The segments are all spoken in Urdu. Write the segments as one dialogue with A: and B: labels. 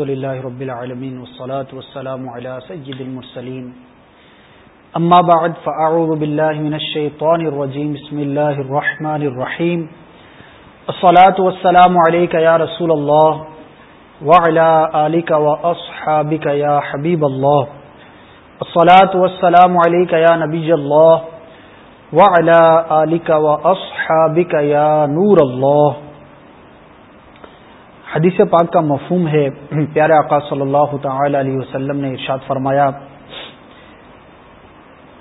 A: الحمد لله رب العالمين والصلاة والسلام على سيد المرسلين أما بعد فأعوذ بالله من الشيطان الرجيم بسم الله الرحمن الرحيم الصلاة والسلام عليك يا رسول الله وعلى آلك وأصحابك يا حبيب الله الصلاة والسلام عليك يا نبي الله وعلى آلك وأصحابك يا نور الله حدیث پاک کا مفہوم ہے، پیارے آقا صلی اللہ تعالی علیہ وسلم نے ارشاد فرمایا،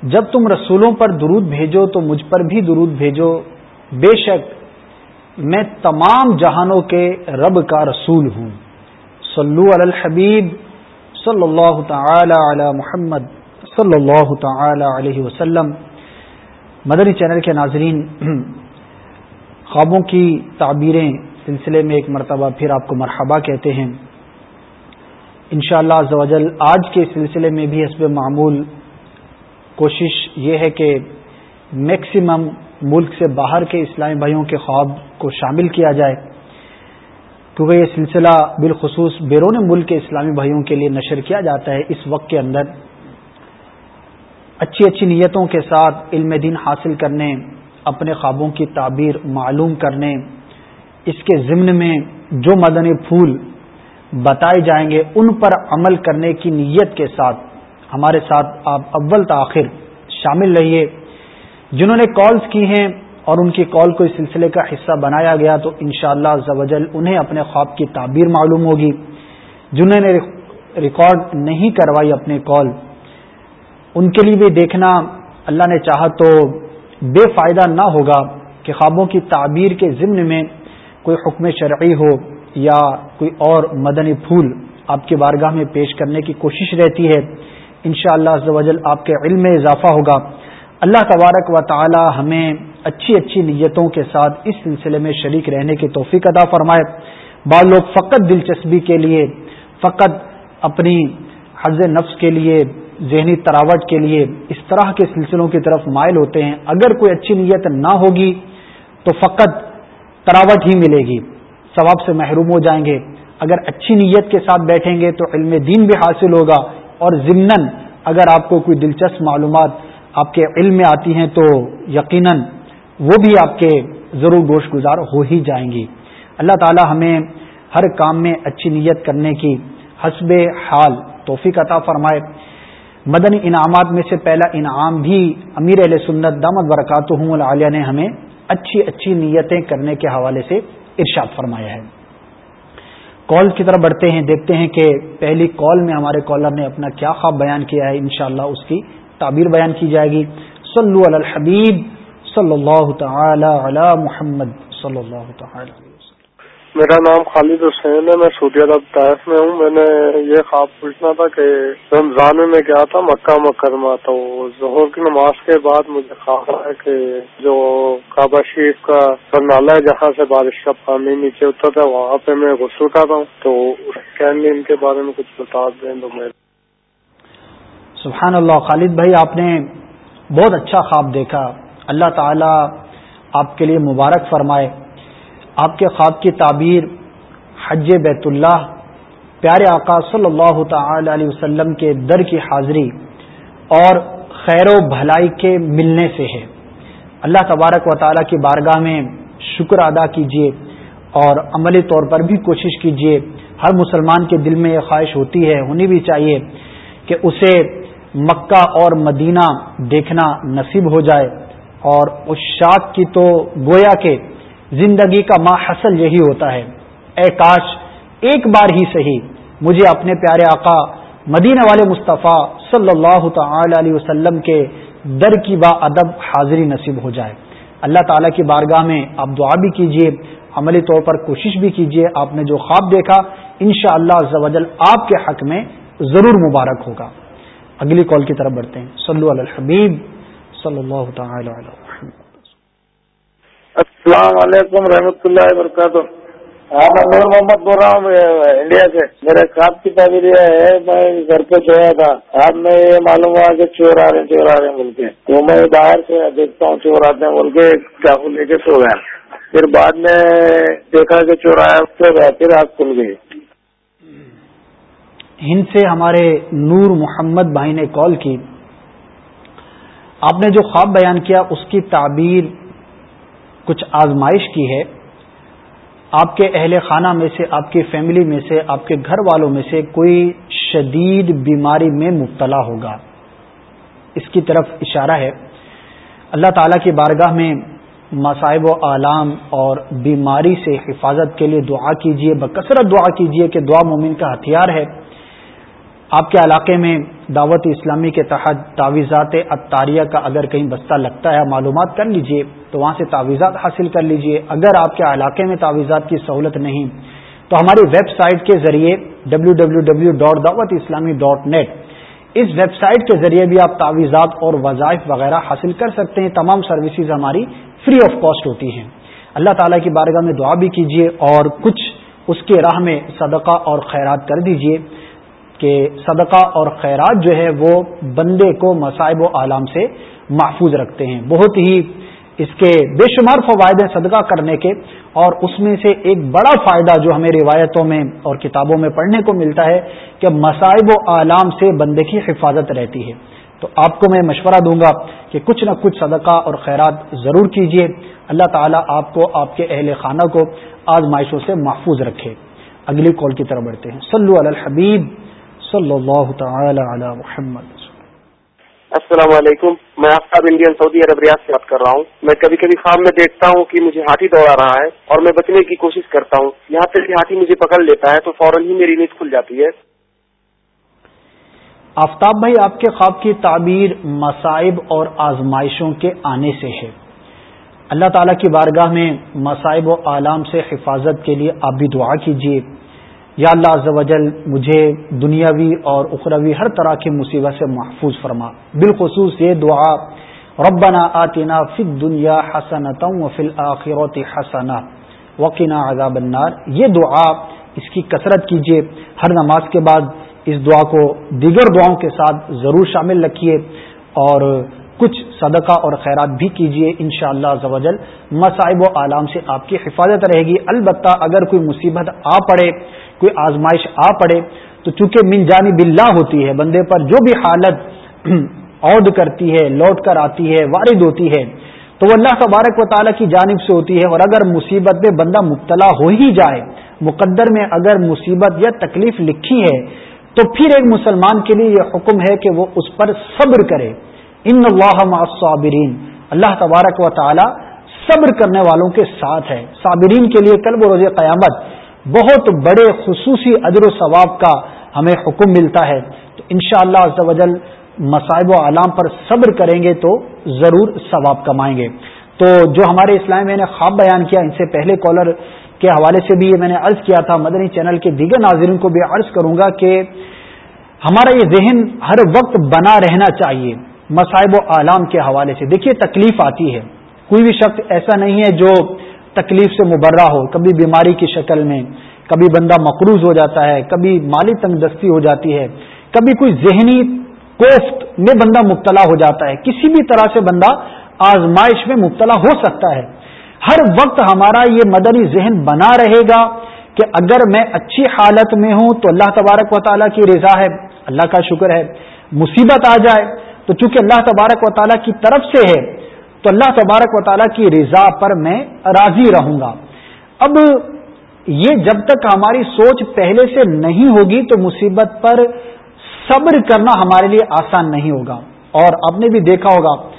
A: جب تم رسولوں پر درود بھیجو تو مجھ پر بھی درود بھیجو۔ بے شک، میں تمام جہانوں کے رب کا رسول ہوں۔ صلو علی الحبیب صلی اللہ تعالی علی محمد صلی اللہ تعالی علیہ وسلم۔ مدنی چینل کے ناظرین، خوابوں کی تعبیریں سلسلے میں ایک مرتبہ پھر آپ کو مرحبا کہتے ہیں۔ انشاءاللہ شاء اللہ آج کے سلسلے میں بھی حسب معمول کوشش یہ ہے کہ میکسیمم ملک سے باہر کے اسلامی بھائیوں کے خواب کو شامل کیا جائے۔ کیونکہ یہ سلسلہ بالخصوص بیرون ملک کے اسلامی بھائیوں کے لیے نشر کیا جاتا ہے اس وقت کے اندر۔ اچھی اچھی نیتوں کے ساتھ علم دین حاصل کرنے، اپنے خوابوں کی تعبیر معلوم کرنے اس کے ضمن میں جو مدنی پھول بتائے جائیں گے، ان پر عمل کرنے کی نیت کے ساتھ، ہمارے ساتھ آپ اول تاخیر شامل رہیے۔ جنہوں نے کالز کی ہیں اور ان کی کال کو اس سلسلے کا حصہ بنایا گیا، تو انشاءاللہ شاء اللہ انہیں اپنے خواب کی تعبیر معلوم ہوگی۔ جنہوں نے ریکارڈ نہیں کروائی اپنے کال ان کے لیے بھی دیکھنا اللہ نے چاہا تو بے فائدہ نہ ہوگا کہ خوابوں کی تعبیر کے ضمن میں کوئی حکم شرعی ہو یا کوئی اور مدنی پھول آپ کے بارگاہ میں پیش کرنے کی کوشش رہتی ہے ان شاء اللہ آپ کے علم میں اضافہ ہوگا۔ اللہ تبارک و تعالی ہمیں اچھی اچھی نیتوں کے ساتھ اس سلسلے میں شریک رہنے کی توفیق ادا فرمائے۔ بعض لوگ فقط دلچسپی کے لیے، فقط اپنی حض نفس کے لیے، ذہنی تراوٹ کے لیے اس طرح کے سلسلوں کی طرف مائل ہوتے ہیں۔ اگر کوئی اچھی نیت نہ ہوگی تو فقط تراوٹ ہی ملے گی۔ ثواب سے محروم ہو جائیں گے۔ اگر اچھی نیت کے ساتھ بیٹھیں گے تو علم دین بھی حاصل ہوگا۔ اور ضمن اگر آپ کو کوئی دلچسپ معلومات آپ کے علم میں آتی ہیں تو یقیناً وہ بھی آپ کے ضرور گوشت گزار ہو ہی جائیں گی۔ اللہ تعالی ہمیں ہر کام میں اچھی نیت کرنے کی حسب حال توفیق عطا فرمائے۔ مدنی انعامات میں سے پہلا انعام بھی امیر علیہ سنت دامد برکات ہوں نے ہمیں اچھی اچھی نیتیں کرنے کے حوالے سے ارشاد فرمایا ہے۔ کال کی طرف بڑھتے ہیں، دیکھتے ہیں کہ پہلی کال میں ہمارے کالر نے اپنا کیا خواب بیان کیا ہے۔ انشاءاللہ اس کی تعبیر بیان کی جائے گی۔ صلو علی الحبیب صلی اللہ تعالی علی محمد صلی اللہ تعالی۔
B: میرا نام خالد حسین ہے، میں سعودی عرب طائف میں ہوں۔ میں نے یہ خواب پوچھنا تھا کہ رمضان میں گیا تھا، مکہ مکرمہ۔ تو ظہر کی نماز کے بعد مجھے خواب ہے کہ جو کعبہ شریف کا نالا ہے، جہاں سے بارش کا پانی نیچے اترتا ہے وہاں پہ میں غسل کر رہا ہوں۔ تو ان کے بارے میں کچھ بتا دیں تو میں
A: سبحان اللہ، خالد بھائی، آپ نے بہت اچھا خواب دیکھا۔ اللہ تعالی آپ کے لیے مبارک فرمائے۔ آپ کے خواب کی تعبیر حج بیت اللہ پیارے آقا صلی اللہ تعالی علیہ وسلم کے در کی حاضری اور خیر و بھلائی کے ملنے سے ہے۔ اللہ تبارک و تعالیٰ کی بارگاہ میں شکر ادا کیجیے اور عملی طور پر بھی کوشش کیجیے ہر مسلمان کے دل میں یہ خواہش ہوتی ہے، ہونی بھی چاہیے کہ اسے مکہ اور مدینہ دیکھنا نصیب ہو جائے۔ اور اس شاخ کی تو گویا کے زندگی کا ماں حسل یہی ہوتا ہے۔ اے کاش، ایک بار ہی صحیح، مجھے اپنے پیارے آقا مدینہ والے مصطفیٰ صلی اللہ تعالی علیہ وسلم کے در کی با ادب حاضری نصیب ہو جائے۔ اللہ تعالیٰ کی بارگاہ میں آپ دعا بھی کیجیے عملی طور پر کوشش بھی کیجیے آپ نے جو خواب دیکھا ان شاء اللہ آپ کے حق میں ضرور مبارک ہوگا۔ اگلی کال کی طرف بڑھتے ہیں۔ صلو علی الحبیب صلی اللہ تعالی علیہ
B: السلام علیکم رحمۃ اللہ وبرکاتہ۔ ہاں میں نور محمد بول رہا ہوں انڈیا سے۔ میرے خواب کی تعبیر ہے، میں گھر پہ سویا تھا۔ آپ میں یہ معلوم ہوا کہ چور آ رہے ہیں، چور آ رہے ہیں بول کے۔ تو میں باہر سے دیکھتا ہوں، چور آتے ہیں بول کے چاقو لے کے سو گیا پھر بعد میں دیکھا کہ چور آیا سو گیا پھر آگ کھل گئی۔
A: ہند سے ہمارے نور محمد بھائی نے کال کی۔ آپ نے جو خواب بیان کیا، اس کی تعبیر کچھ آزمائش کی ہے، آپ کے اہل خانہ میں سے، آپ کی فیملی میں سے، آپ کے گھر والوں میں سے کوئی شدید بیماری میں مبتلا ہوگا۔ اس کی طرف اشارہ ہے۔ اللہ تعالی کی بارگاہ میں مصائب و اعلام اور بیماری سے حفاظت کے لیے دعا کیجیے بکثرت دعا کیجیے کہ دعا مومن کا ہتھیار ہے۔ آپ کے علاقے میں دعوت اسلامی کے تحت تعویذات اطاریہ کا اگر کہیں بستہ لگتا ہے، معلومات کر لیجیے، تو وہاں سے تعویذات حاصل کر لیجیے۔ اگر آپ کے علاقے میں تعویذات کی سہولت نہیں، تو ہماری ویب سائٹ کے ذریعے W W W dot Dawat Islami dot net اس ویب سائٹ کے ذریعے بھی آپ تعویذات اور وظائف وغیرہ حاصل کر سکتے ہیں۔ تمام سروسز ہماری فری آف کاسٹ ہوتی ہیں۔ اللہ تعالیٰ کی بارگاہ میں دعا بھی کیجیے اور کچھ اس کے راہ میں صدقہ اور خیرات کر دیجیے کہ صدقہ اور خیرات جو ہے وہ بندے کو مصائب و عالم سے محفوظ رکھتے ہیں۔ بہت ہی اس کے بے شمار فوائد ہیں صدقہ کرنے کے۔ اور اس میں سے ایک بڑا فائدہ جو ہمیں روایتوں میں اور کتابوں میں پڑھنے کو ملتا ہے کہ مصائب و عالم سے بندے کی حفاظت رہتی ہے۔ تو آپ کو میں مشورہ دوں گا کہ کچھ نہ کچھ صدقہ اور خیرات ضرور کیجیے اللہ تعالیٰ آپ کو، آپ کے اہل خانہ کو آزمائشوں سے محفوظ رکھے۔ اگلی کال کی طرف بڑھتے ہیں۔ سلو الحبیب۔ صلی اللہ تعالی علی محمد.
C: السلام علیکم. میں آفتاب انڈین سعودی عرب ریاض سے بات کر رہا ہوں. میں کبھی کبھی خواب میں دیکھتا ہوں کہ مجھے ہاتھی دوڑا رہا ہے اور میں بچنے کی کوشش کرتا ہوں. یہاں تک کہ ہاتھی مجھے پکڑ لیتا ہے تو فوراً ہی میری نیند کھل جاتی ہے.
A: آفتاب بھائی آپ کے خواب کی تعبیر مصائب اور آزمائشوں کے آنے سے ہے۔ اللہ تعالیٰ کی بارگاہ میں مصائب و عالم سے حفاظت کے لیے آپ بھی دعا کیجیے یا اللہ عز و جل مجھے دنیاوی اور اخروی ہر طرح کی مصیبت سے محفوظ فرما۔ بالخصوص یہ دعا، ربنا آتنا فی الدنیا حسنتا و فی الآخرت حسنا وقنا عذاب النار۔ یہ دعا، اس کی کثرت کیجیے ہر نماز کے بعد اس دعا کو دیگر دعاؤں کے ساتھ ضرور شامل رکھیے۔ اور کچھ صدقہ اور خیرات بھی کیجیے ان شاء اللہ مصائب و عالم سے آپ کی حفاظت رہے گی۔ البتہ اگر کوئی مصیبت آ پڑے، کوئی آزمائش آ پڑے، تو چونکہ من جانی بلّہ ہوتی ہے، بندے پر جو بھی حالت عود کرتی ہے، لوٹ کر آتی ہے، وارد ہوتی ہے، تو وہ اللہ تبارک و تعالیٰ کی جانب سے ہوتی ہے۔ اور اگر مصیبت میں بندہ مبتلا ہو ہی جائے، مقدر میں اگر مصیبت یا تکلیف لکھی ہے، تو پھر ایک مسلمان کے لیے یہ حکم ہے کہ وہ اس پر صبر کرے۔ ان اللہ صابرین اللہ تبارک و تعالی صبر کرنے والوں کے ساتھ ہے۔ صابرین کے لیے کل روز قیامت بہت بڑے خصوصی ادر و ثواب کا ہمیں حکم ملتا ہے۔ تو ان شاء اللہ مصائب و علام پر صبر کریں گے تو ضرور ثواب کمائیں گے۔ تو جو ہمارے اسلام میں نے خواب بیان کیا، ان سے پہلے کالر کے حوالے سے بھی یہ میں نے عرض کیا تھا، مدنی چینل کے دیگر ناظرین کو بھی عرض کروں گا کہ ہمارا یہ ذہن ہر وقت بنا رہنا چاہیے۔ مصائب و اعلام کے حوالے سے۔ دیکھیے، تکلیف آتی ہے۔ کوئی بھی شخص ایسا نہیں ہے جو تکلیف سے مبرہ ہو۔ کبھی بیماری کی شکل میں، کبھی بندہ مقروض ہو جاتا ہے، کبھی مالی تنگ دستی ہو جاتی ہے، کبھی کوئی ذہنی کوفت میں بندہ مبتلا ہو جاتا ہے۔ کسی بھی طرح سے بندہ آزمائش میں مبتلا ہو سکتا ہے۔ ہر وقت ہمارا یہ مدنی ذہن بنا رہے گا کہ اگر میں اچھی حالت میں ہوں تو اللہ تبارک و تعالیٰ کی رضا ہے، اللہ کا شکر ہے۔ مصیبت آ جائے۔ تو چونکہ اللہ تبارک و تعالیٰ کی طرف سے ہے، تو اللہ تبارک و تعالیٰ کی رضا پر میں راضی رہوں گا۔ اب یہ جب تک ہماری سوچ پہلے سے نہیں ہوگی، تو مصیبت پر صبر کرنا ہمارے لیے آسان نہیں ہوگا۔ اور آپ نے بھی دیکھا ہوگا،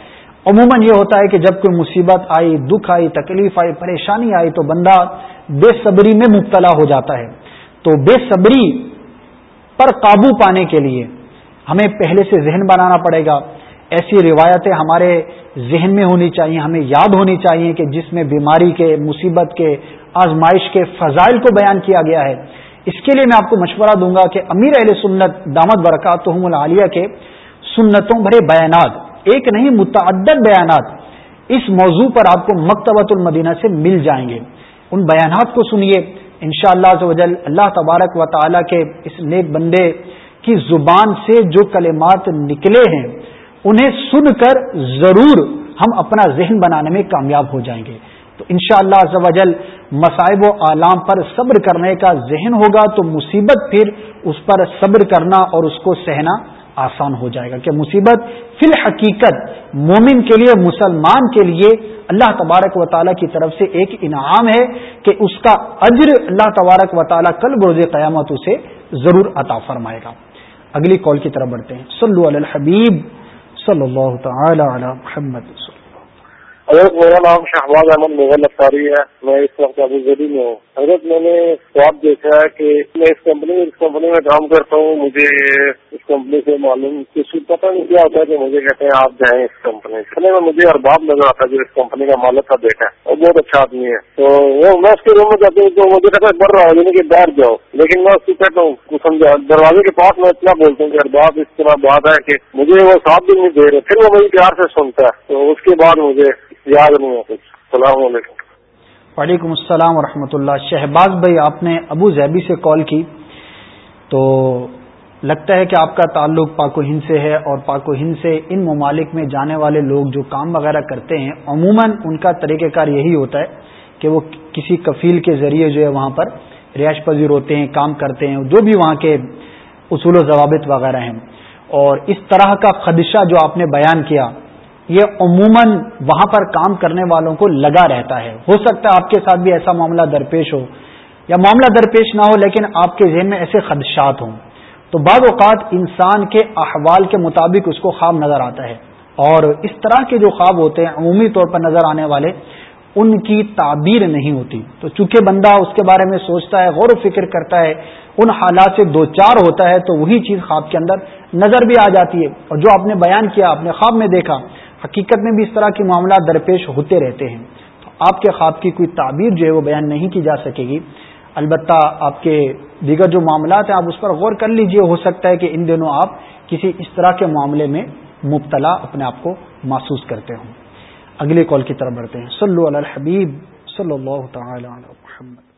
A: عموماً یہ ہوتا ہے کہ جب کوئی مصیبت آئی، دکھ آئی، تکلیف آئی، پریشانی آئی، تو بندہ بے صبری میں مبتلا ہو جاتا ہے۔ تو بے صبری پر قابو پانے کے لیے ہمیں پہلے سے ذہن بنانا پڑے گا۔ ایسی روایتیں ہمارے ذہن میں ہونی چاہیے، ہمیں یاد ہونی چاہیے کہ جس میں بیماری کے، مصیبت کے، آزمائش کے فضائل کو بیان کیا گیا ہے۔ اس کے لیے میں آپ کو مشورہ دوں گا کہ امیر اہل سنت دامت برکات العالیہ کے سنتوں بھرے بیانات، ایک نہیں، متعدد بیانات اس موضوع پر آپ کو مکتبۃ المدینہ سے مل جائیں گے۔ ان بیانات کو سنیے۔ ان شاء اللہ اللہ تبارک و تعالیٰ کے اس نیک بندے کی زبان سے جو کلمات نکلے ہیں، انہیں سن کر ضرور ہم اپنا ذہن بنانے میں کامیاب ہو جائیں گے۔ تو ان شاء اللہ مصائب و اعلام پر صبر کرنے کا ذہن ہوگا تو مصیبت پھر اس پر صبر کرنا اور اس کو سہنا آسان ہو جائے گا۔ کہ مصیبت فی الحقیقت مومن کے لیے، مسلمان کے لیے اللہ تبارک و تعالیٰ کی طرف سے ایک انعام ہے کہ اس کا اجر اللہ تبارک و تعالیٰ کل بروز قیامت اسے ضرور عطا فرمائے گا۔ اگلی کال کی طرف بڑھتے ہیں۔ صلو علی الحبیب صلی اللہ تعالی علی محمد
B: حضرت میرا نام شہباز احمد مغل افطاری ہے۔ میں اس وقت ابو ظہبی میں ہوں۔ حضرت میں نے خواب دیکھا ہے کہ میں اس کمپنی میں اس کمپنی میں کام کرتا ہوں۔ مجھے اس کمپنی سے معلوم کسی پتہ نہیں کیا ہوتا ہے کہ مجھے کہتے ہیں آپ جائیں اس کمپنی سے۔ میں مجھے ارباب نظر آتا ہے جو اس کمپنی کا مالک کا بیٹا ہے۔ اور بہت اچھا آدمی ہے۔ تو وہ میں اس کے روم میں جاتا ہوں تو مجھے کہتا ہے بڑھ رہا ہوں یعنی کہ بیٹھ جاؤ۔ لیکن میں اس کو کہتا ہوں سمجھا، دروازے کے پاس میں اتنا بولتا ہوں کہ ارباب، اس طرح بات ہے کہ مجھے وہ ساتھ بھی نہیں دے رہے۔ پھر وہ میری پیار سے سنتا ہے۔ تو اس کے بعد مجھے جی، یاد نہیں ہے کچھ السلام علیکم۔
A: وعلیکم السلام ورحمۃ اللہ۔ شہباز بھائی، آپ نے ابو زیبی سے کال کی۔ تو لگتا ہے کہ آپ کا تعلق پاک و ہند سے ہے اور پاک و ہند سے ان ممالک میں جانے والے لوگ جو کام وغیرہ کرتے ہیں، عموماً ان کا طریقہ کار یہی ہوتا ہے کہ وہ کسی کفیل کے ذریعے جو ہے وہاں پر رہائش پذیر ہوتے ہیں، کام کرتے ہیں، جو بھی وہاں کے اصول و ضوابط وغیرہ ہیں۔ اور اس طرح کا خدشہ جو آپ نے بیان کیا یہ عموماً وہاں پر کام کرنے والوں کو لگا رہتا ہے۔ ہو سکتا ہے آپ کے ساتھ بھی ایسا معاملہ درپیش ہو یا معاملہ درپیش نہ ہو، لیکن آپ کے ذہن میں ایسے خدشات ہوں۔ تو بعض اوقات انسان کے احوال کے مطابق اس کو خواب نظر آتا ہے۔ اور اس طرح کے جو خواب ہوتے ہیں، عمومی طور پر نظر آنے والے، ان کی تعبیر نہیں ہوتی۔ تو چونکہ بندہ اس کے بارے میں سوچتا ہے، غور و فکر کرتا ہے، ان حالات سے دو چار ہوتا ہے، تو وہی چیز خواب کے اندر نظر بھی آ جاتی ہے۔ اور جو آپ نے بیان کیا، آپ نے خواب میں دیکھا حقیقت میں بھی اس طرح کے معاملات درپیش ہوتے رہتے ہیں۔ تو آپ کے خواب کی کوئی تعبیر جو ہے وہ بیان نہیں کی جا سکے گی۔ البتہ آپ کے دیگر جو معاملات ہیں، آپ اس پر غور کر لیجیے، ہو سکتا ہے کہ ان دنوں آپ کسی اس طرح کے معاملے میں مبتلا اپنے آپ کو محسوس کرتے ہوں۔ اگلے کال کی طرف بڑھتے ہیں۔ صلو علی الحبیب، صلی اللہ تعالی علی محمد۔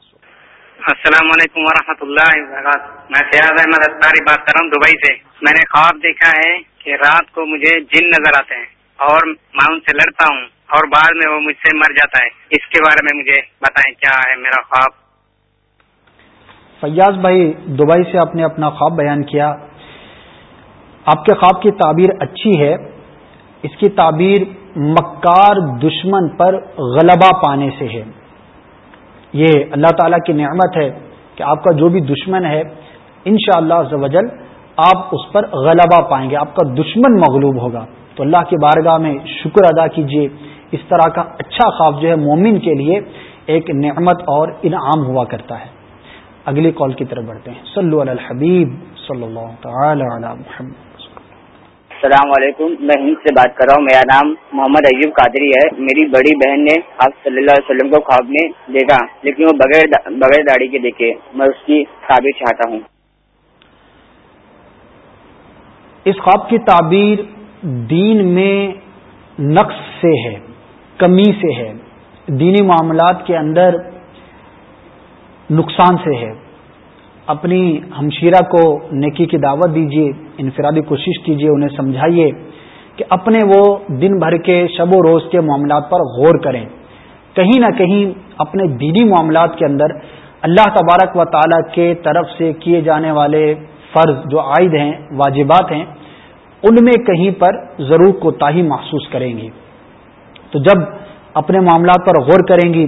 D: السلام علیکم ورحمۃ اللہ وبرکاتہ۔ میں فیاض احمد اختاری بات کر رہا ہوں دبئی سے۔ میں نے خواب دیکھا ہے کہ رات کو مجھے جن نظر آتے ہیں۔ اور میں ان سے لڑتا ہوں اور بعد میں وہ مجھ سے مر جاتا ہے۔ اس کے بارے میں مجھے بتائیں کیا ہے میرا خواب؟
A: فیاض بھائی، دبئی سے آپ نے اپنا خواب بیان کیا۔ آپ کے خواب کی تعبیر اچھی ہے۔ اس کی تعبیر مکار دشمن پر غلبہ پانے سے ہے۔ یہ اللہ تعالی کی نعمت ہے کہ آپ کا جو بھی دشمن ہے، انشاءاللہ شاء اللہ آپ اس پر غلبہ پائیں گے۔ آپ کا دشمن مغلوب ہوگا۔ تو اللہ کی بارگاہ میں شکر ادا کیجیے اس طرح کا اچھا خواب جو ہے مومن کے لیے ایک نعمت اور انعام ہوا کرتا ہے۔ اگلی کال کی طرف بڑھتے ہیں۔ صلو علی الحبیب صلی اللہ تعالی علی محمد۔
E: السلام علیکم۔ میں ہند سے بات کر رہا ہوں۔ میرا نام محمد ایوب قادری ہے۔ میری بڑی بہن نے آپ صلی اللہ علیہ وسلم کو خواب میں دیکھا لیکن وہ بغیر بغیر داڑھی کے دیکھے۔ میں اس کی تعبیر چاہتا ہوں۔
A: اس خواب کی تعبیر دین میں نقص سے ہے، کمی سے ہے، دینی معاملات کے اندر نقصان سے ہے۔ اپنی ہمشیرہ کو نیکی کی دعوت دیجیے انفرادی کوشش کیجیے انہیں سمجھائیے کہ اپنے وہ دن بھر کے شب و روز کے معاملات پر غور کریں۔ کہیں نہ کہیں اپنے دینی معاملات کے اندر اللہ تبارک و تعالی کے طرف سے کیے جانے والے فرض جو عائد ہیں، واجبات ہیں ان میں کہیں پر ضرور کوتاہی محسوس کریں گی تو جب اپنے معاملات پر غور کریں گی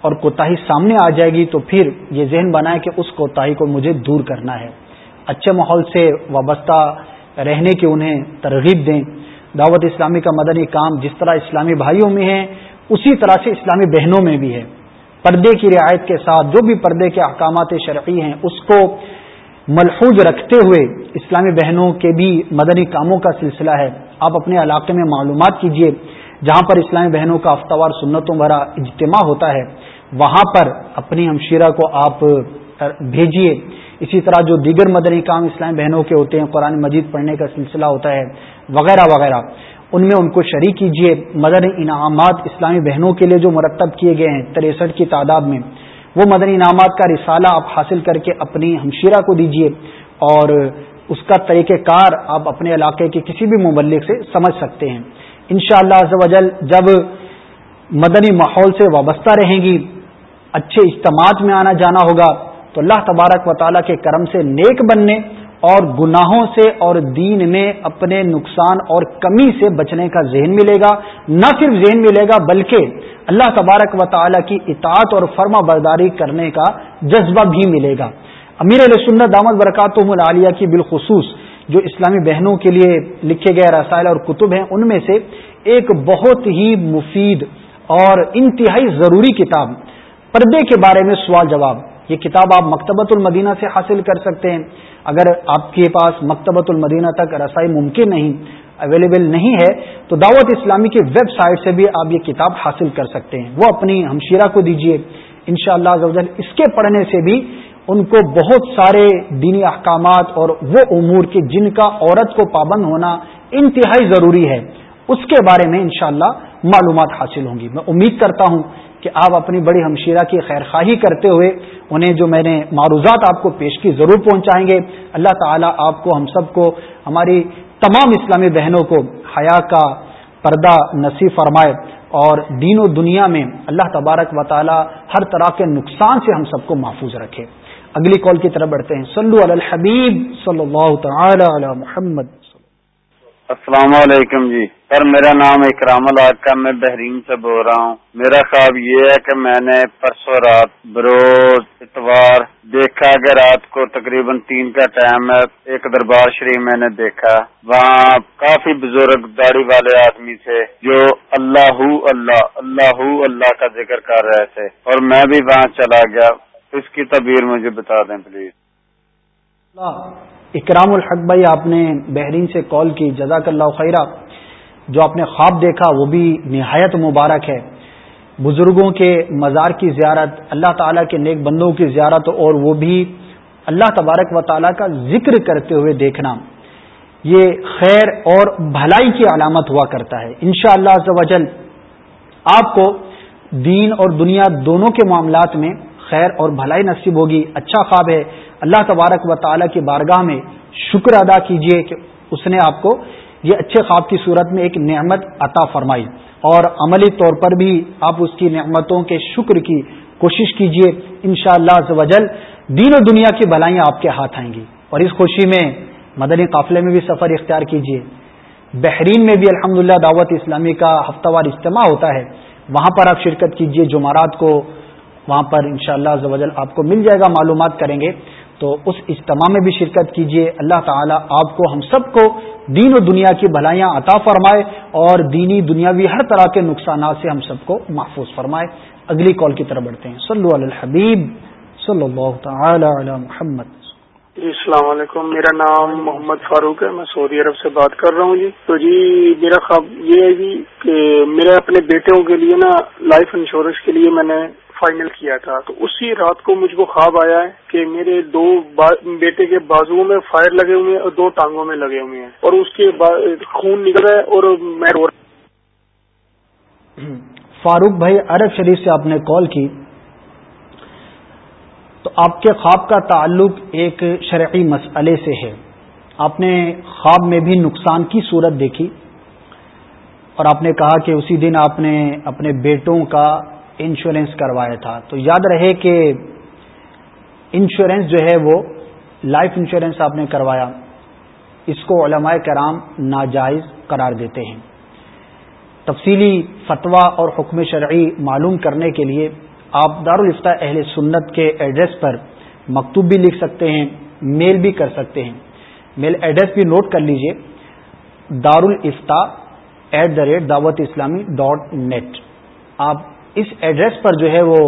A: اور کوتاہی سامنے آ جائے گی تو پھر یہ ذہن بنائے کہ اس کوتاہی کو مجھے دور کرنا ہے۔ اچھے ماحول سے وابستہ رہنے کی انہیں ترغیب دیں۔ دعوت اسلامی کا مدنی کام جس طرح اسلامی بھائیوں میں ہے، اسی طرح سے اسلامی بہنوں میں بھی ہے۔ پردے کی رعایت کے ساتھ جو بھی پردے کے احکامات شرعی ہیں، اس کو ملحوظ رکھتے ہوئے اسلامی بہنوں کے بھی مدنی کاموں کا سلسلہ ہے۔ آپ اپنے علاقے میں معلومات کیجیے جہاں پر اسلامی بہنوں کا ہفتہ سنتوں بھرا اجتماع ہوتا ہے، وہاں پر اپنی ہمشیرہ کو آپ بھیجیے اسی طرح جو دیگر مدنی کام اسلامی بہنوں کے ہوتے ہیں، قرآن مجید پڑھنے کا سلسلہ ہوتا ہے، وغیرہ وغیرہ۔ ان میں ان کو شریک کیجیے مدنی انعامات اسلامی بہنوں کے لیے جو مرتب کیے گئے ہیں، تریسٹھ کی تعداد میں۔ وہ مدنی انعامات کا رسالہ آپ حاصل کر کے اپنی ہمشیرہ کو دیجیے اور اس کا طریقہ کار آپ اپنے علاقے کے کسی بھی مبلک سے سمجھ سکتے ہیں۔ ان شاء اللہ جب مدنی ماحول سے وابستہ رہیں گی، اچھے اجتماعات میں آنا جانا ہوگا، تو اللہ تبارک و تعالیٰ کے کرم سے نیک بننے اور گناہوں سے اور دین میں اپنے نقصان اور کمی سے بچنے کا ذہن ملے گا۔ نہ صرف ذہن ملے گا، بلکہ اللہ تبارک و تعالیٰ کی اطاعت اور فرما برداری کرنے کا جذبہ بھی ملے گا۔ امیر علیہ سنت دامد برکات العالیہ کی بالخصوص جو اسلامی بہنوں کے لیے لکھے گئے رسائل اور کتب ہیں، ان میں سے ایک بہت ہی مفید اور انتہائی ضروری کتاب پردے کے بارے میں سوال جواب۔ یہ کتاب آپ مکتبۃ المدینہ سے حاصل کر سکتے ہیں۔ اگر آپ کے پاس مکتبۃ المدینہ تک رسائی ممکن نہیں اویلیبل نہیں ہے، تو دعوت اسلامی کی ویب سائٹ سے بھی آپ یہ کتاب حاصل کر سکتے ہیں۔ وہ اپنی ہمشیرہ کو دیجیے ان شاء اللہ اس کے پڑھنے سے بھی ان کو بہت سارے دینی احکامات اور وہ امور کے جن کا عورت کو پابند ہونا انتہائی ضروری ہے، اس کے بارے میں انشاءاللہ معلومات حاصل ہوں گی۔ میں امید کرتا ہوں کہ آپ اپنی بڑی ہمشیرہ کی خیر خواہی کرتے ہوئے انہیں جو میں نے معروضات آپ کو پیش کی ضرور پہنچائیں گے۔ اللہ تعالیٰ آپ کو، ہم سب کو، ہماری تمام اسلامی بہنوں کو حیا کا پردہ نصیب فرمائے اور دین و دنیا میں اللہ تبارک و تعالی ہر طرح کے نقصان سے ہم سب کو محفوظ رکھے۔ اگلی کال کی طرف بڑھتے ہیں۔ سلو الحبیب صلی اللہ تعالی علی محمد
F: السلام علیکم جی۔ سر میرا نام اکرام الحق کا میں بحرین سے بول رہا ہوں۔ میرا خواب یہ ہے کہ میں نے پرسوں رات بروز اتوار دیکھا کہ رات کو تقریباً تین کا ٹائم ہے، ایک دربار شریف میں نے دیکھا۔ وہاں کافی بزرگ داڑھی والے آدمی تھے جو اللہ اللہ اللہ اللہ کا ذکر کر رہے تھے۔ اور میں بھی وہاں چلا گیا۔ اس کی تعبیر مجھے بتا دیں پلیز۔
A: اکرام الحق بھائی، آپ نے بحرین سے کال کی جزاک اللہ خیرہ۔ جو آپ نے خواب دیکھا، وہ بھی نہایت مبارک ہے۔ بزرگوں کے مزار کی زیارت، اللہ تعالیٰ کے نیک بندوں کی زیارت، اور وہ بھی اللہ تبارک و تعالیٰ کا ذکر کرتے ہوئے دیکھنا۔ یہ خیر اور بھلائی کی علامت ہوا کرتا ہے۔ انشاءاللہ شاء اللہ آپ کو دین اور دنیا دونوں کے معاملات میں خیر اور بھلائی نصیب ہوگی۔ اچھا خواب ہے۔ اللہ تبارک و تعالیٰ کی بارگاہ میں شکر ادا کیجیے کہ اس نے آپ کو یہ اچھے خواب کی صورت میں ایک نعمت عطا فرمائی اور عملی طور پر بھی آپ اس کی نعمتوں کے شکر کی کوشش کیجیے ان شاء اللہ دین و دنیا کی بھلائیاں آپ کے ہاتھ آئیں گی اور اس خوشی میں مدنی قافلے میں بھی سفر اختیار کیجیے بحرین میں بھی الحمد دعوت اسلامی کا ہفتہ وار اجتماع ہوتا ہے وہاں پر آپ شرکت کیجیے جمعرات کو وہاں پر ان شاء اللہ آپ کو مل جائے گا، معلومات کریں گے۔ تو اس اجتماع میں بھی شرکت کیجیے اللہ تعالیٰ آپ کو، ہم سب کو دین و دنیا کی بھلائیاں عطا فرمائے اور دینی دنیاوی ہر طرح کے نقصانات سے ہم سب کو محفوظ فرمائے۔ اگلی کال کی طرف بڑھتے ہیں۔ صلی اللہ الحبیب۔ صلی اللہ تعالی علی محمد۔
B: جی السلام علیکم۔ میرا نام محمد فاروق ہے۔ میں سعودی عرب سے بات کر رہا ہوں جی۔ تو جی میرا خواب یہ ہے جی کہ میرے اپنے بیٹوں کے لیے نا لائف انشورنس کے لیے میں نے فائنل کیا تھا۔ تو اسی رات کو مجھ کو خواب آیا ہے کہ میرے دو بیٹے کے بازو میں فائر لگے ہوئے ہیں اور دو ٹانگوں میں لگے ہوئے ہیں اور اس کے خون نکل رہا ہے اور میں رو
A: فاروق بھائی، عرب شریف سے آپ نے کال کی۔ تو آپ کے خواب کا تعلق ایک شرعی مسئلے سے ہے۔ آپ نے خواب میں بھی نقصان کی صورت دیکھی اور آپ نے کہا کہ اسی دن آپ نے اپنے بیٹوں کا انشورنس کروایا تھا۔ تو یاد رہے کہ انشورنس جو ہے وہ لائف انشورنس آپ نے کروایا۔ اس کو علماء کرام ناجائز قرار دیتے ہیں۔ تفصیلی فتویٰ اور حکم شرعی معلوم کرنے کے لیے آپ دارالفتہ اہل سنت کے ایڈریس پر مکتوب بھی لکھ سکتے ہیں، میل بھی کر سکتے ہیں۔ میل ایڈریس بھی نوٹ کر لیجیے۔ دارالفتا ایٹ دا ریٹ دعوت اسلامی ڈاٹ نیٹ۔ آپ اس ایڈریس پر جو ہے وہ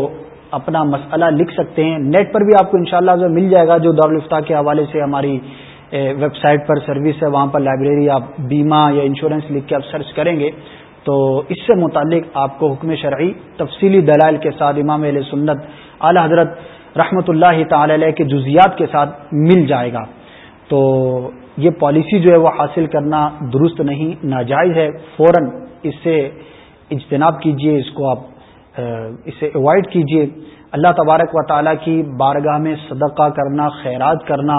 A: اپنا مسئلہ لکھ سکتے ہیں۔ نیٹ پر بھی آپ کو انشاءاللہ جو مل جائے گا، جو دارالفتہ کے حوالے سے ہماری ویب سائٹ پر سروس ہے، وہاں پر لائبریری آپ بیمہ یا انشورنس لکھ کے آپ سرچ کریں گے۔ تو اس سے متعلق آپ کو حکم شرعی تفصیلی دلائل کے ساتھ امام علیہ سنت اعلی حضرت رحمۃ اللہ تعالی علیہ کے جزیات کے ساتھ مل جائے گا۔ تو یہ پالیسی جو ہے وہ حاصل کرنا درست نہیں، ناجائز ہے۔ فوراً اس سے اجتناب کیجیے، اس کو آپ اسے اوائڈ کیجیے اللہ تبارک و تعالیٰ کی بارگاہ میں صدقہ کرنا، خیرات کرنا،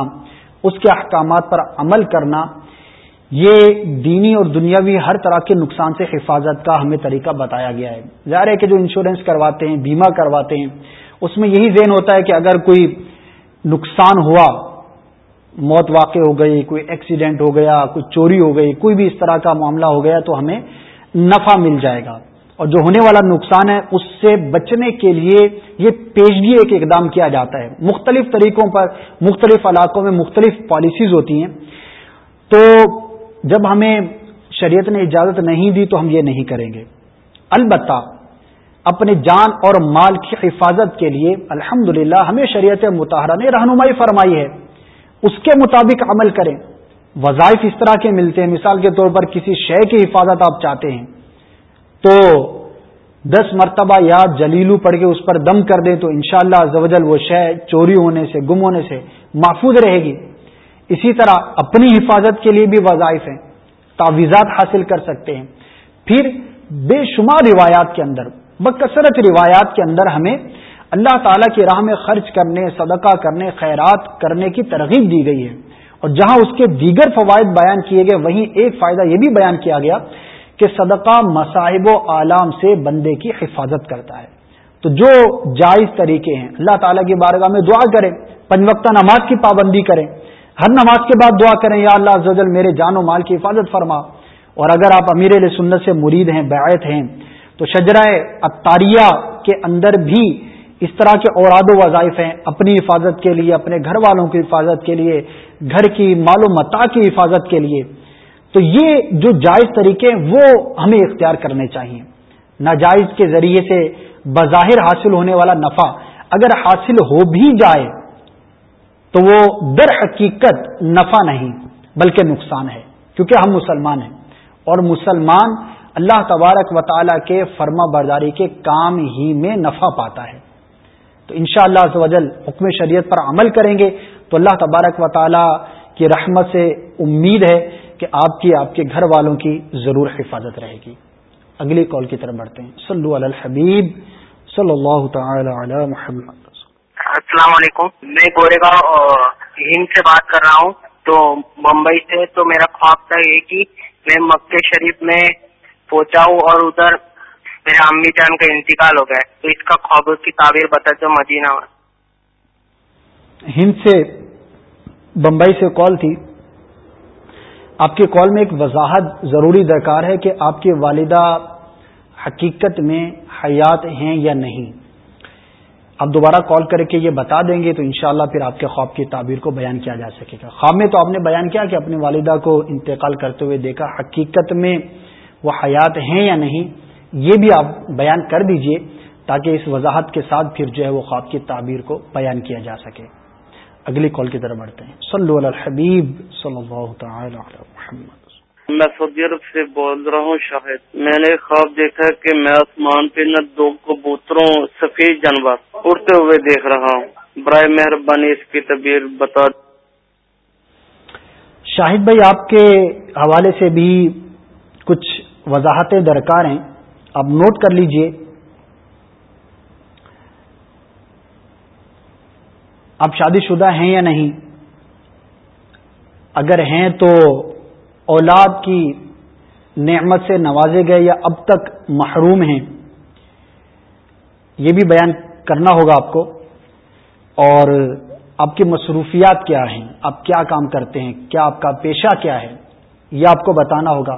A: اس کے احکامات پر عمل کرنا، یہ دینی اور دنیاوی ہر طرح کے نقصان سے حفاظت کا ہمیں طریقہ بتایا گیا ہے۔ ظاہر ہے کہ جو انشورنس کرواتے ہیں، بیمہ کرواتے ہیں، اس میں یہی ذہن ہوتا ہے کہ اگر کوئی نقصان ہوا، موت واقع ہو گئی، کوئی ایکسیڈنٹ ہو گیا، کوئی چوری ہو گئی، کوئی بھی اس طرح کا معاملہ ہو گیا تو ہمیں نفع مل جائے گا۔ اور جو ہونے والا نقصان ہے، اس سے بچنے کے لیے یہ پیشگی ایک اقدام کیا جاتا ہے۔ مختلف طریقوں پر، مختلف علاقوں میں مختلف پالیسیز ہوتی ہیں۔ تو جب ہمیں شریعت نے اجازت نہیں دی تو ہم یہ نہیں کریں گے۔ البتہ اپنے جان اور مال کی حفاظت کے لیے الحمد ہمیں شریعت متحرہ نے رہنمائی فرمائی ہے۔ اس کے مطابق عمل کریں۔ وظائف اس طرح کے ملتے ہیں، مثال کے طور پر کسی شے کی حفاظت آپ چاہتے ہیں۔ تو دس مرتبہ یا جلیلو پڑھ کے اس پر دم کر دیں تو انشاءاللہ شاء اللہ وہ شے چوری ہونے سے، گم ہونے سے محفوظ رہے گی۔ اسی طرح اپنی حفاظت کے لیے بھی وظائف ہیں، تعویذات حاصل کر سکتے ہیں۔ پھر بے شمار روایات کے اندر، بکثرت روایات کے اندر ہمیں اللہ تعالی کی راہ میں خرچ کرنے، صدقہ کرنے، خیرات کرنے کی ترغیب دی گئی ہے۔ اور جہاں اس کے دیگر فوائد بیان کیے گئے، وہیں ایک فائدہ یہ بھی بیان کیا گیا کہ صدقہ مصاحب و عالام سے بندے کی حفاظت کرتا ہے۔ تو جو جائز طریقے ہیں، اللہ تعالیٰ کی بارگاہ میں دعا کریں، پنج وقتہ نماز کی پابندی کریں۔ ہر نماز کے بعد دعا کریں، یا اللہ زجل میرے جان و مال کی حفاظت فرما۔ اور اگر آپ امیر علیہ سنت سے مرید ہیں، بیعت ہیں، تو شجرائے اطاریہ کے اندر بھی اس طرح کے اوراد و وظائف ہیں۔ اپنی حفاظت کے لیے، اپنے گھر والوں کی حفاظت کے لیے، گھر کی مال و متا کی حفاظت کے لیے۔ تو یہ جو جائز طریقے ہیں، وہ ہمیں اختیار کرنے چاہیے۔ ناجائز کے ذریعے سے بظاہر حاصل ہونے والا نفع اگر حاصل ہو بھی جائے، تو وہ در حقیقت نفع نہیں، بلکہ نقصان ہے، کیونکہ ہم مسلمان ہیں۔ اور مسلمان اللہ تبارک و تعالیٰ کے فرما برداری کے کام ہی میں نفع پاتا ہے۔ تو انشاءاللہ شاء اللہ حکم شریعت پر عمل کریں گے، تو اللہ تبارک و تعالیٰ کی رحمت سے امید ہے کہ آپ کی آپ کے گھر والوں کی ضرور حفاظت رہے گی۔ اگلی کال کی طرف بڑھتے ہیں۔ صلو علی الحبیب صلی اللہ تعالی علی محمد۔
G: السلام علیکم۔ میں گورے گاؤں ہند سے بات کر رہا ہوں۔ تو ممبئی سے تو میرا خواب تھا یہ کہ میں مکہ شریف میں پہنچا ہوں اور ادھر میرے امی جان کا انتقال ہو گیا۔ تو اس کا خواب کی تعبیر بتا جو مدینہ۔
A: ہند سے بمبئی سے کال تھی۔ آپ کے کال میں ایک وضاحت ضروری درکار ہے کہ آپ کی والدہ حقیقت میں حیات ہیں یا نہیں۔ آپ دوبارہ کال کر کے یہ بتا دیں گے تو انشاءاللہ پھر آپ کے خواب کی تعبیر کو بیان کیا جا سکے گا۔ خواب میں تو آپ نے بیان کیا کہ اپنی والدہ کو انتقال کرتے ہوئے دیکھا حقیقت میں وہ حیات ہیں یا نہیں، یہ بھی آپ بیان کر دیجیے تاکہ اس وضاحت کے ساتھ پھر جو ہے وہ خواب کی تعبیر کو بیان کیا جا سکے۔ اگلی کال کی طرف بڑھتے ہیں۔ صلو علی الحبیب صلی اللہ تعالی علی محمد۔
H: میں سعودی عرب سے بول رہا ہوں شاہد۔ میں نے خواب دیکھا کہ میں آسمان پہ نہ دو کبوتروں سفید جانور اڑتے ہوئے دیکھ رہا ہوں۔ برائے مہربانی اس کی تبیر بتا۔
A: شاہد بھائی آپ کے حوالے سے بھی کچھ وضاحتیں درکار ہیں۔ آپ نوٹ کر لیجیے آپ شادی شدہ ہیں یا نہیں؟ اگر ہیں تو اولاد کی نعمت سے نوازے گئے یا اب تک محروم ہیں؟ یہ بھی بیان کرنا ہوگا آپ کو۔ اور آپ کی مصروفیات کیا ہیں؟ آپ کیا کام کرتے ہیں؟ کیا آپ کا پیشہ کیا ہے؟ یہ آپ کو بتانا ہوگا۔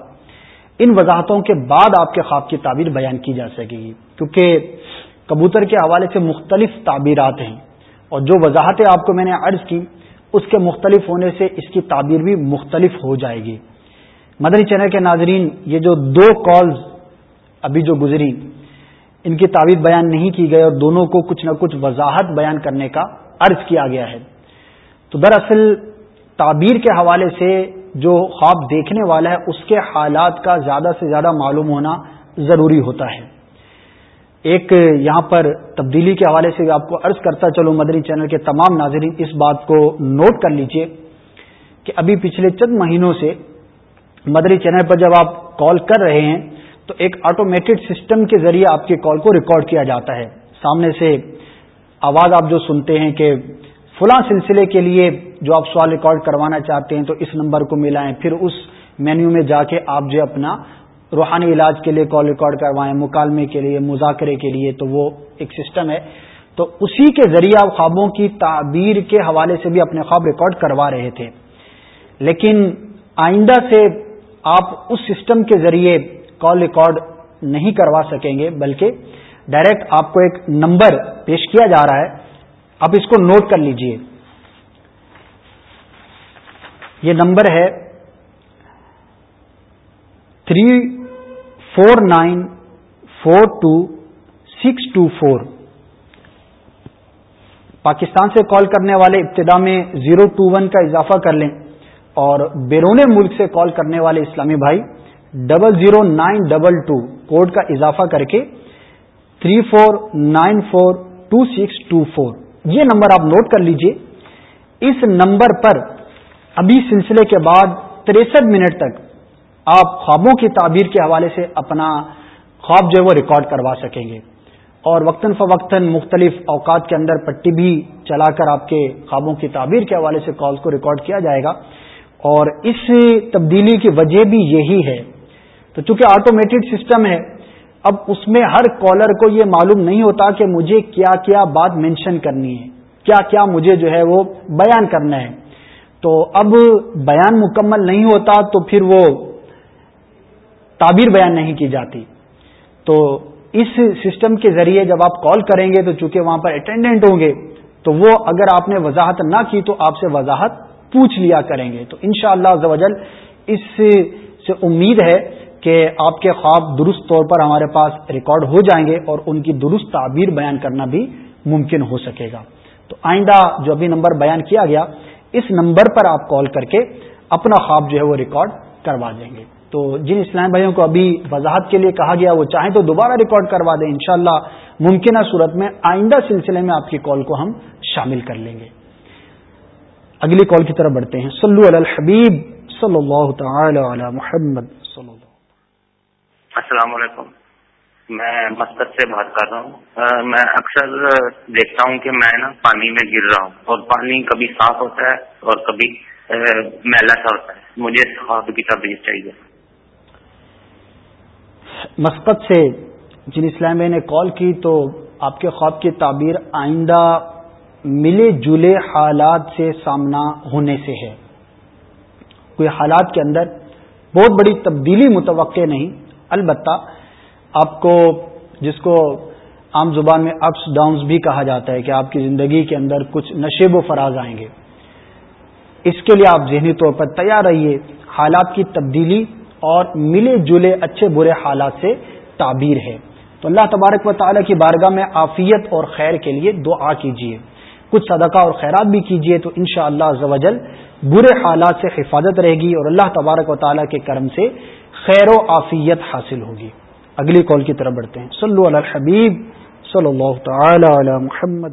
A: ان وضاحتوں کے بعد آپ کے خواب کی تعبیر بیان کی جا سکے گی۔ کیونکہ کبوتر کے حوالے سے مختلف تعبیرات ہیں۔ اور جو وضاحتیں آپ کو میں نے عرض کی، اس کے مختلف ہونے سے اس کی تعبیر بھی مختلف ہو جائے گی۔ مدنی چینل کے ناظرین، یہ جو دو کالز ابھی جو گزری، ان کی تعبیر بیان نہیں کی گئی اور دونوں کو کچھ نہ کچھ وضاحت بیان کرنے کا عرض کیا گیا ہے۔ تو دراصل، تعبیر کے حوالے سے جو خواب دیکھنے والا ہے، اس کے حالات کا زیادہ سے زیادہ معلوم ہونا ضروری ہوتا ہے۔ ایک یہاں پر تبدیلی کے حوالے سے آپ کو عرض کرتا چلو مدنی چینل کے تمام ناظرین، اس بات کو نوٹ کر لیجیے کہ ابھی پچھلے چند مہینوں سے مدنی چینل پر جب آپ کال کر رہے ہیں، تو ایک آٹومیٹڈ سسٹم کے ذریعے آپ کے کال کو ریکارڈ کیا جاتا ہے۔ سامنے سے آواز آپ جو سنتے ہیں کہ فلاں سلسلے کے لیے جو آپ سوال ریکارڈ کروانا چاہتے ہیں، تو اس نمبر کو ملائیں۔ پھر اس مینیو میں جا کے آپ جو اپنا روحانی علاج کے لیے کال ریکارڈ کروائیں، مکالمے کے لیے، مذاکرے کے لیے، تو وہ ایک سسٹم ہے۔ تو اسی کے ذریعے آپ خوابوں کی تعبیر کے حوالے سے بھی اپنے خواب ریکارڈ کروا رہے تھے۔ لیکن آئندہ سے آپ اس سسٹم کے ذریعے کال ریکارڈ نہیں کروا سکیں گے، بلکہ ڈائریکٹ آپ کو ایک نمبر پیش کیا جا رہا ہے۔ آپ اس کو نوٹ کر لیجیے۔ یہ نمبر ہے three four nine four two six two four Pakistan سے کال کرنے والے ابتدا میں زیرو ٹو ون کا اضافہ کر لیں اور بیرون ملک سے کال کرنے والے اسلامی بھائی double zero nine double two code کا اضافہ کر کے three four nine four two six two four یہ نمبر آپ نوٹ کر لیجیے۔ اس نمبر پر ابھی سلسلے کے بعد تریسٹھ منٹ تک آپ خوابوں کی تعبیر کے حوالے سے اپنا خواب جو ہے وہ ریکارڈ کروا سکیں گے۔ اور وقتاً فوقتاً مختلف اوقات کے اندر پٹی بھی چلا کر آپ کے خوابوں کی تعبیر کے حوالے سے کالز کو ریکارڈ کیا جائے گا۔ اور اس تبدیلی کی وجہ بھی یہی ہے۔ تو چونکہ آٹومیٹڈ سسٹم ہے، اب اس میں ہر کالر کو یہ معلوم نہیں ہوتا کہ مجھے کیا کیا بات مینشن کرنی ہے۔ کیا کیا مجھے جو ہے وہ بیان کرنا ہے۔ تو اب بیان مکمل نہیں ہوتا تو پھر وہ تعبیر بیان نہیں کی جاتی۔ تو اس سسٹم کے ذریعے جب آپ کال کریں گے تو چونکہ وہاں پر اٹینڈنٹ ہوں گے، تو وہ اگر آپ نے وضاحت نہ کی تو آپ سے وضاحت پوچھ لیا کریں گے۔ تو ان شاء اللہ اس سے امید ہے کہ آپ کے خواب درست طور پر ہمارے پاس ریکارڈ ہو جائیں گے اور ان کی درست تعبیر بیان کرنا بھی ممکن ہو سکے گا۔ تو آئندہ جو ابھی نمبر بیان کیا گیا، اس نمبر پر آپ کال کر کے اپنا خواب جو ہے وہ ریکارڈ کروا دیں گے۔ تو جن اسلام بھائیوں کو ابھی وضاحت کے لیے کہا گیا، وہ چاہیں تو دوبارہ ریکارڈ کروا دیں، انشاءاللہ ممکنہ صورت میں آئندہ سلسلے میں آپ کی کال کو ہم شامل کر لیں گے۔ اگلی کال کی طرف بڑھتے ہیں۔ صلو علی الحبیب صلی اللہ تعالی علی محمد صلی اللہ
I: السلام علیکم۔ میں مسقط سے بات کر رہا ہوں۔ میں اکثر دیکھتا ہوں کہ میں نا پانی میں گر رہا ہوں اور پانی کبھی صاف ہوتا ہے اور کبھی میلا سا ہوتا ہے۔ مجھے خواب کی تبدیل چاہیے۔
A: مسقط سے جن اسلام نے کال کی تو آپ کے خواب کی تعبیر آئندہ ملے جلے حالات سے سامنا ہونے سے ہے۔ کوئی حالات کے اندر بہت بڑی تبدیلی متوقع نہیں، البتہ آپ کو جس کو عام زبان میں اپس ڈاؤنز بھی کہا جاتا ہے کہ آپ کی زندگی کے اندر کچھ نشیب و فراز آئیں گے۔ اس کے لیے آپ ذہنی طور پر تیار رہیے، حالات کی تبدیلی اور ملے جلے اچھے برے حالات سے تعبیر ہے۔ تو اللہ تبارک و تعالیٰ کی بارگاہ میں عافیت اور خیر کے لیے دعا کیجیے کچھ صدقہ اور خیرات بھی کیجیے تو ان شاء اللہ برے حالات سے حفاظت رہے گی اور اللہ تبارک و تعالیٰ کے کرم سے خیر و عافیت حاصل ہوگی۔ اگلی کال کی طرف بڑھتے ہیں۔ صلو علی الحبیب صلی اللہ تعالی علی محمد۔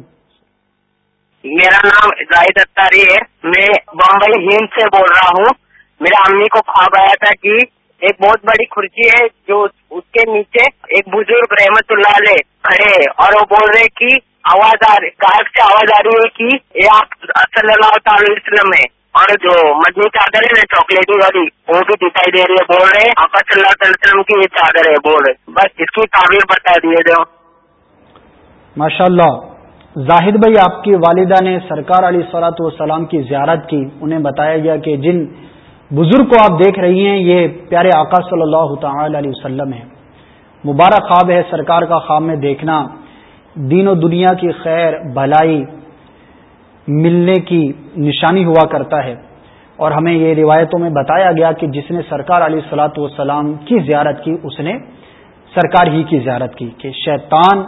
G: میرا نام زاہد اتاری ہے۔ میں بمبئی ہند سے بول رہا ہوں۔ میرا امی کو خواب آیا تھا کہ ایک بہت بڑی کرسی ہے جو اس کے نیچے ایک بزرگ رحمت اللہ علیہ کھڑے اور وہ بول رہے کہ آواز آ رہی گائب سے آواز آ رہی ہے کہ یہ آپ صلی اللہ تعالی وسلم ہے اور جو مدنی چادر ہے نا چاکلیٹی والی، وہ بھی دکھائی دے رہی ہے، بول رہے آپ صلی اللہ تعالی وسلم کی یہ چادر ہے، بول رہے بس اس کی تعبیر بتا دیے دو
A: ماشاء اللہ زاہد بھائی آپ کی والدہ نے سرکار علی سلاۃ والسلام کی زیارت کی، انہیں بتایا گیا کہ جن بزرگ کو آپ دیکھ رہی ہیں، یہ پیارے آقا صلی اللہ تعالی علیہ وسلم ہے مبارک خواب ہے سرکار کا خواب میں دیکھنا۔ دین و دنیا کی خیر، بھلائی ملنے کی نشانی ہوا کرتا ہے۔ اور ہمیں یہ روایتوں میں بتایا گیا کہ جس نے سرکار علیہ السلاۃ والسلام کی زیارت کی، اس نے سرکار ہی کی زیارت کی کہ شیطان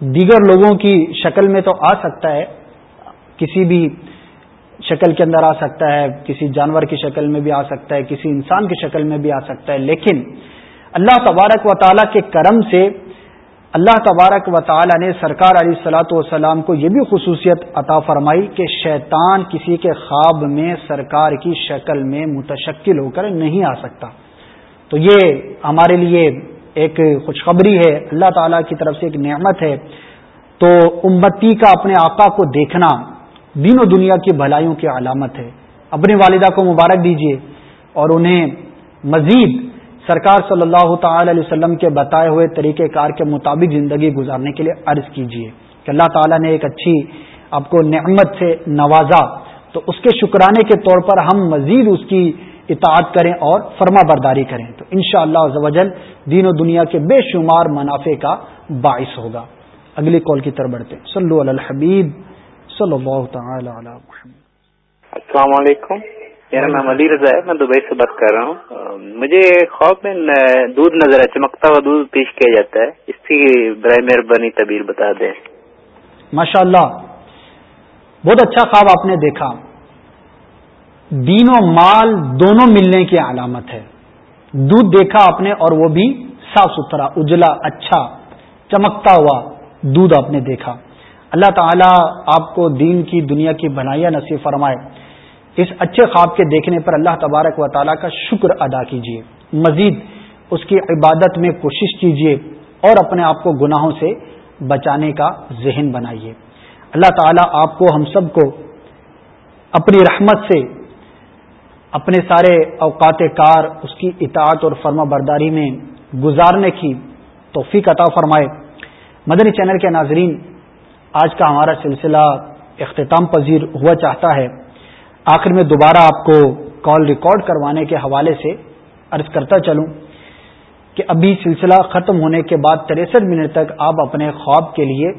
A: دیگر لوگوں کی شکل میں تو آ سکتا ہے، کسی بھی شکل کے اندر آ سکتا ہے، کسی جانور کی شکل میں بھی آ سکتا ہے، کسی انسان کی شکل میں بھی آ سکتا ہے، لیکن اللہ تبارک و تعالیٰ کے کرم سے اللہ تبارک و تعالیٰ نے سرکار علیہ السلاۃ والسلام کو یہ بھی خصوصیت عطا فرمائی کہ شیطان کسی کے خواب میں سرکار کی شکل میں متشکل ہو کر نہیں آ سکتا۔ تو یہ ہمارے لیے ایک خوشخبری ہے، اللہ تعالیٰ کی طرف سے ایک نعمت ہے۔ تو امتی کا اپنے آقا کو دیکھنا دین و دنیا کی بھلائیوں کی علامت ہے۔ اپنی والدہ کو مبارک دیجیے اور انہیں مزید سرکار صلی اللہ تعالی علیہ وسلم کے بتائے ہوئے طریقہ کار کے مطابق زندگی گزارنے کے لیے عرض کیجیے کہ اللہ تعالیٰ نے ایک اچھی، آپ کو نعمت سے نوازا۔ تو اس کے شکرانے کے طور پر ہم مزید اس کی اطاعت کریں اور فرما برداری کریں۔ تو ان شاء اللہ دین و دنیا کے بے شمار منافع کا باعث ہوگا۔ اگلی کال کی طرف بڑھتے صلو علی الحبیب۔ صلی اللہ تعالی علی محمد.
J: السلام علیکم. میرا نام علی رضا ہے میں دبئی سے بات کر رہا ہوں. مجھے خواب میں دودھ نظر ہے چمکتا ہوا دودھ پیش کیا جاتا ہے. اس کی برائے مہربانی تبیر بتا دیں۔
A: ماشاء اللہ بہت اچھا خواب آپ نے دیکھا۔ دین و مال دونوں ملنے کی علامت ہے۔ دودھ دیکھا آپ نے اور وہ بھی صاف ستھرا اجلا اچھا چمکتا ہوا دودھ آپ نے دیکھا۔ اللہ تعالیٰ آپ کو دین کی دنیا کی بنائیاں نصیب فرمائے۔ اس اچھے خواب کے دیکھنے پر اللہ تبارک و تعالیٰ کا شکر ادا کیجیے۔ مزید اس کی عبادت میں کوشش کیجیے اور اپنے آپ کو گناہوں سے بچانے کا ذہن بنائیے۔ اللہ تعالیٰ آپ کو ہم سب کو اپنی رحمت سے اپنے سارے اوقات کار، اس کی اطاعت اور فرما برداری میں گزارنے کی توفیق عطا فرمائے۔ مدنی چینل کے ناظرین آج کا ہمارا سلسلہ اختتام پذیر ہوا چاہتا ہے۔ آخر میں دوبارہ آپ کو کال ریکارڈ کروانے کے حوالے سے عرض کرتا چلوں کہ ابھی سلسلہ ختم ہونے کے بعد تریسٹھ منٹ تک آپ اپنے خواب کے لیے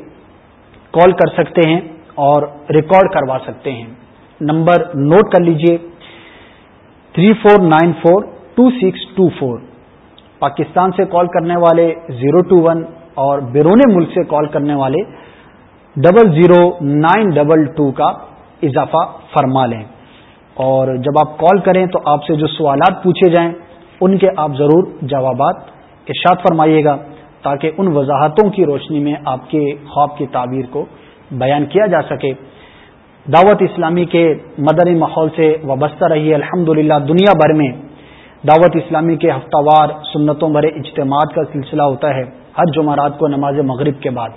A: کال کر سکتے ہیں اور ریکارڈ کروا سکتے ہیں۔ نمبر نوٹ کر لیجیے۔ Three four nine four two six two four. Pakistan سے کال کرنے والے زیرو ٹو ون اور بیرون ملک سے کال کرنے والے double zero nine double two کا اضافہ فرما لیں۔ اور جب آپ کال کریں تو آپ سے جو سوالات پوچھے جائیں، ان کے آپ ضرور جوابات ارشاد فرمائیے گا تاکہ ان وضاحتوں کی روشنی میں آپ کے خواب کی تعبیر کو بیان کیا جا سکے۔ دعوت اسلامی کے مدنی ماحول سے وابستہ رہی الحمد دنیا بھر میں۔ دعوت اسلامی کے ہفتہ وار سنتوں بھرے اجتماعات کا سلسلہ ہوتا ہے ہر جمعرات کو نماز مغرب کے بعد۔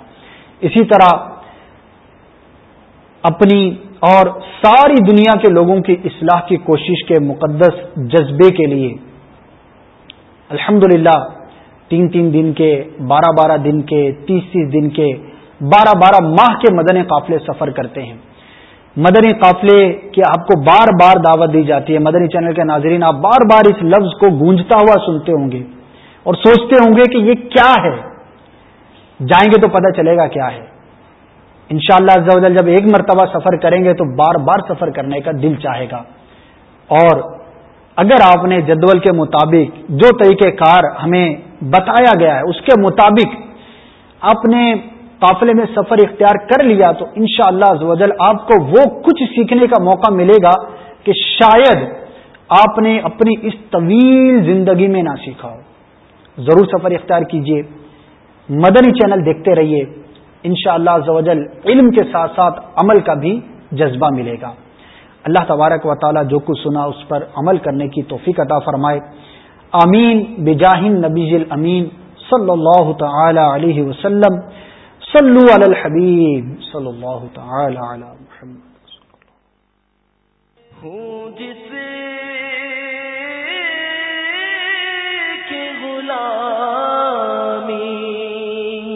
A: اسی طرح اپنی اور ساری دنیا کے لوگوں کی اصلاح کی کوشش کے مقدس جذبے کے لیے۔ الحمد تین تین دن کے، بارہ بارہ دن کے، تیس تیس دن کے، بارہ بارہ ماہ کے مدنی قافلے سفر کرتے ہیں۔ مدنی قافلے کی آپ کو بار بار دعوت دی جاتی ہے۔ مدنی چینل کے ناظرین، آپ بار بار اس لفظ کو گونجتا ہوا سنتے ہوں گے اور سوچتے ہوں گے کہ یہ کیا ہے؟ جائیں گے تو پتہ چلے گا کیا ہے۔ انشاءاللہ شاء اللہ جب ایک مرتبہ سفر کریں گے تو بار بار سفر کرنے کا دل چاہے گا۔ اور اگر آپ نے جدول کے مطابق جو طریقہ کار ہمیں بتایا گیا ہے، اس کے مطابق آپ نے قافلے میں سفر اختیار کر لیا تو انشاءاللہ شاء اللہ آپ کو وہ کچھ سیکھنے کا موقع ملے گا کہ شاید آپ نے اپنی اس طویل زندگی میں نہ سیکھا ہو۔ ضرور سفر اختیار کیجیے مدنی چینل دیکھتے رہیے۔ انشاءاللہ شاء اللہ علم کے ساتھ ساتھ عمل کا بھی جذبہ ملے گا۔ اللہ تبارک و تعالی جو کچھ سنا اس پر عمل کرنے کی توفیق عطا فرمائے۔ آمین۔ بجاہن نبی امین صلی اللہ تعالی علیہ وسلم۔ صلو علی الحبیب صلی اللہ تعالی علی محمد۔ ہوں جس کے غلام